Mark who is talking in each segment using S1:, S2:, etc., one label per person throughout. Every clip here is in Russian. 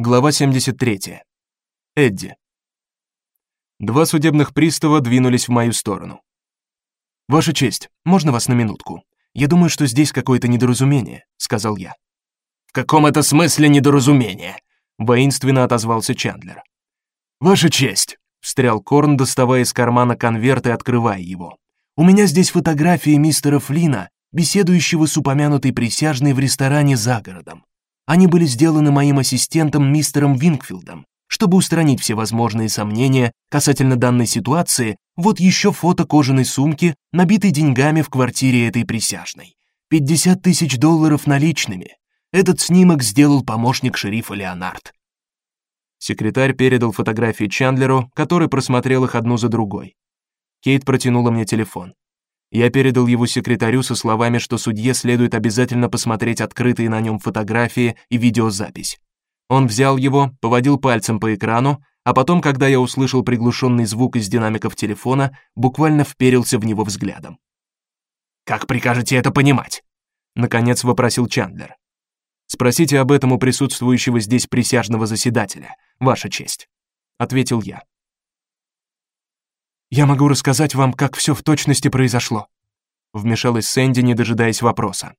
S1: Глава 73. Эдди. Два судебных пристава двинулись в мою сторону. Ваша честь, можно вас на минутку? Я думаю, что здесь какое-то недоразумение, сказал я.
S2: В каком это смысле недоразумение?
S1: воинственно отозвался Чандлер.
S2: Ваша честь,
S1: встрял Корн, доставая из кармана конверт и открывая его. У меня здесь фотографии мистера Флина, беседующего с упомянутой присяжной в ресторане за городом. Они были сделаны моим ассистентом мистером Винкфилдом. Чтобы устранить все возможные сомнения касательно данной ситуации, вот еще фото кожаной сумки, набитой деньгами в квартире этой присяжной. 50 тысяч долларов наличными. Этот снимок сделал помощник шерифа Леонард. Секретарь передал фотографии Чандлеру, который просмотрел их одну за другой. Кейт протянула мне телефон. Я передал его секретарю со словами, что судье следует обязательно посмотреть открытые на нем фотографии и видеозапись. Он взял его, поводил пальцем по экрану, а потом, когда я услышал приглушенный звук из динамиков телефона, буквально вперился в него взглядом.
S2: Как прикажете это понимать?
S1: наконец вопросил Чандлер. Спросите об этом у присутствующего здесь присяжного заседателя, ваша честь, ответил я. Я могу рассказать вам, как все в точности произошло, вмешалась Сэнди, не дожидаясь вопроса.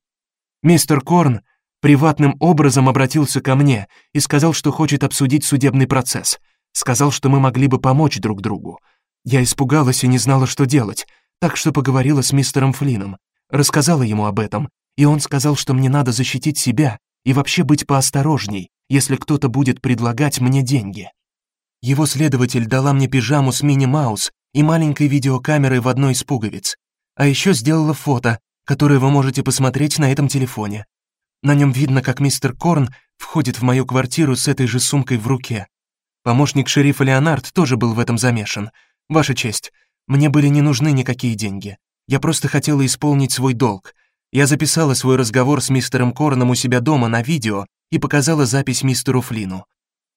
S1: Мистер Корн приватным образом обратился ко мне и сказал, что хочет обсудить судебный процесс. Сказал, что мы могли бы помочь друг другу. Я испугалась и не знала, что делать, так что поговорила с мистером Флином, рассказала ему об этом, и он сказал, что мне надо защитить себя и вообще быть поосторожней, если кто-то будет предлагать мне деньги. Его следователь дала мне пижаму с Мини Маус и маленькой видеокамерой в одной из пуговиц. А еще сделала фото, которое вы можете посмотреть на этом телефоне. На нем видно, как мистер Корн входит в мою квартиру с этой же сумкой в руке. Помощник шерифа Леонард тоже был в этом замешан. Ваша честь, мне были не нужны никакие деньги. Я просто хотела исполнить свой долг. Я записала свой разговор с мистером Корном у себя дома на видео и показала запись мистеру Флину.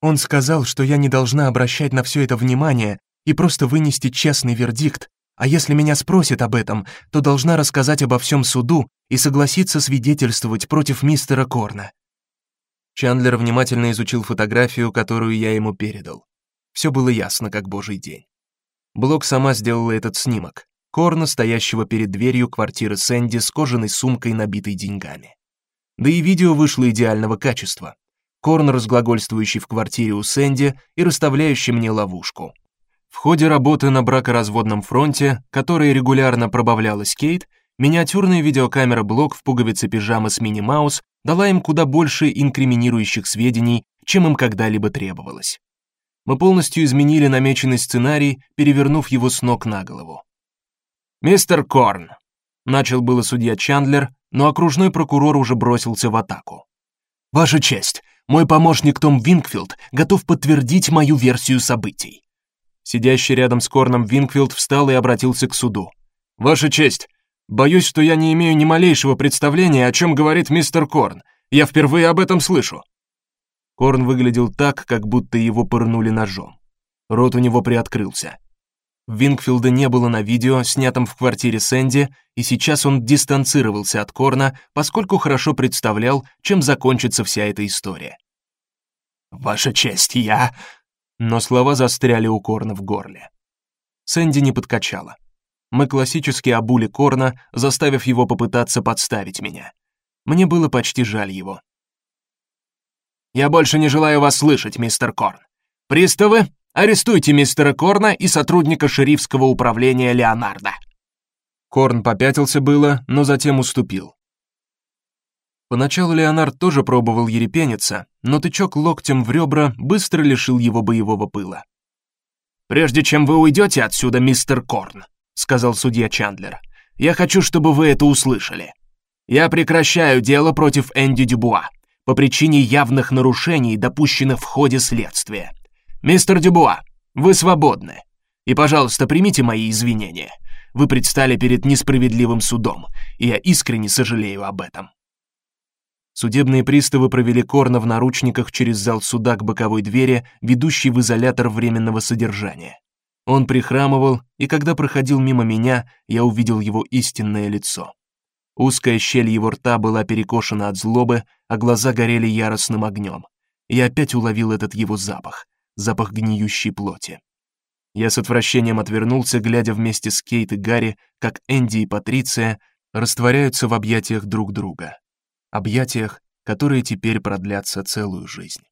S1: Он сказал, что я не должна обращать на все это внимание и просто вынести честный вердикт, а если меня спросят об этом, то должна рассказать обо всем суду и согласиться свидетельствовать против мистера Корна. Чандлер внимательно изучил фотографию, которую я ему передал. Все было ясно, как божий день. Блок сама сделала этот снимок. Корна, стоящего перед дверью квартиры Сэнди с кожаной сумкой, набитой деньгами. Да и видео вышло идеального качества. Корн, разглагольствующий в квартире у Сэнди и расставляющий мне ловушку. Ходе работы на бракоразводном фронте, которой регулярно пробавлялась Кейт, миниатюрная видеокамера блок в пуговице пижамы с Мини Маус дала им куда больше инкриминирующих сведений, чем им когда-либо требовалось. Мы полностью изменили намеченный сценарий, перевернув его с ног на голову.
S2: Мистер Корн,
S1: начал было судья Чандлер, но окружной прокурор уже бросился в атаку. Ваша честь, мой помощник Том Винкфилд готов подтвердить мою версию событий. Сидящий рядом с Корном Винкфилд встал и обратился к суду. Ваша честь, боюсь, что я не имею ни малейшего представления, о чем говорит мистер Корн. Я впервые об этом слышу. Корн выглядел так, как будто его пырнули ножом. Рот у него приоткрылся. Винкфилда не было на видео, снятом в квартире Сэнди, и сейчас он дистанцировался от Корна, поскольку хорошо представлял, чем закончится вся эта история.
S2: Ваша честь, я
S1: но слова застряли у Корна в горле. Сэнди не подкачала. Мы классически обули Корна, заставив его попытаться подставить меня. Мне было почти жаль его.
S2: Я больше не желаю вас слышать, мистер Корн. Приставы, арестуйте мистера Корна и сотрудника шерифского управления Леонарда.
S1: Корн попятился было, но затем уступил. Поначалу Леонард тоже пробовал ерепениться, но тычок локтем в ребра быстро лишил его боевого пыла.
S2: Прежде чем вы уйдете отсюда, мистер Корн, сказал судья Чандлер. Я хочу, чтобы вы это услышали. Я прекращаю дело против Энди Дюбуа по причине явных нарушений, допущенных в ходе следствия. Мистер Дюбуа, вы свободны. И, пожалуйста, примите мои извинения. Вы предстали перед несправедливым судом, и я искренне сожалею об этом.
S1: Судебные приставы провели Корна в наручниках через зал суда к боковой двери, ведущей в изолятор временного содержания. Он прихрамывал, и когда проходил мимо меня, я увидел его истинное лицо. Узкая щель его рта была перекошена от злобы, а глаза горели яростным огнем. и опять уловил этот его запах, запах гниющей плоти. Я с отвращением отвернулся, глядя вместе с Кейт и Гарри, как Энди и Патриция растворяются в объятиях друг друга. Объятиях, которые теперь продлятся целую жизнь.